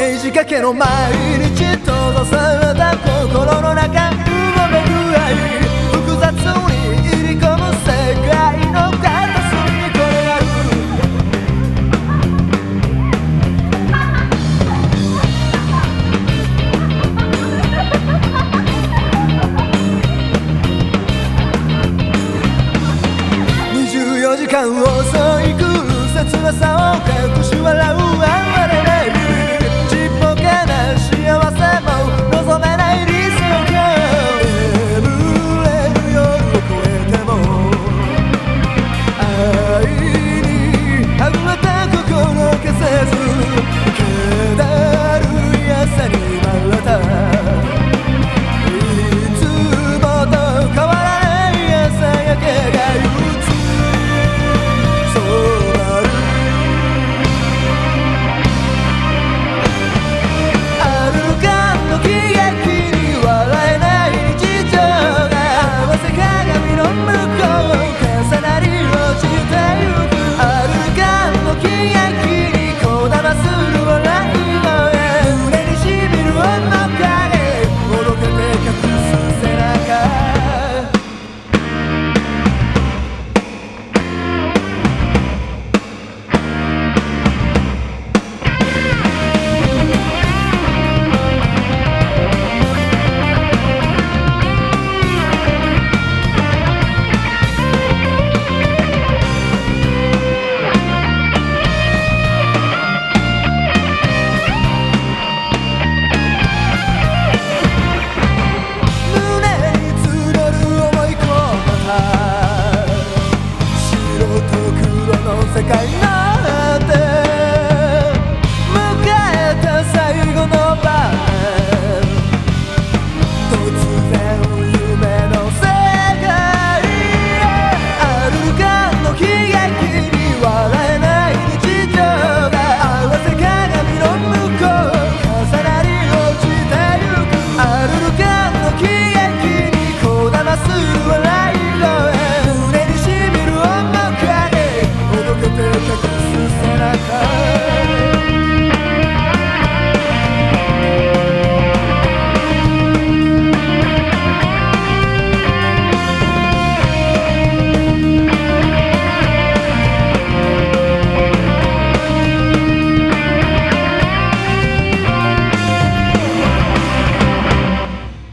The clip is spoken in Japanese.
ージ掛けの毎日閉ざされた心の中うごめぐらい複雑に入り込む世界の片隅にこれある24時間遅いく切なさを隠し笑うの喜劇にこだまする笑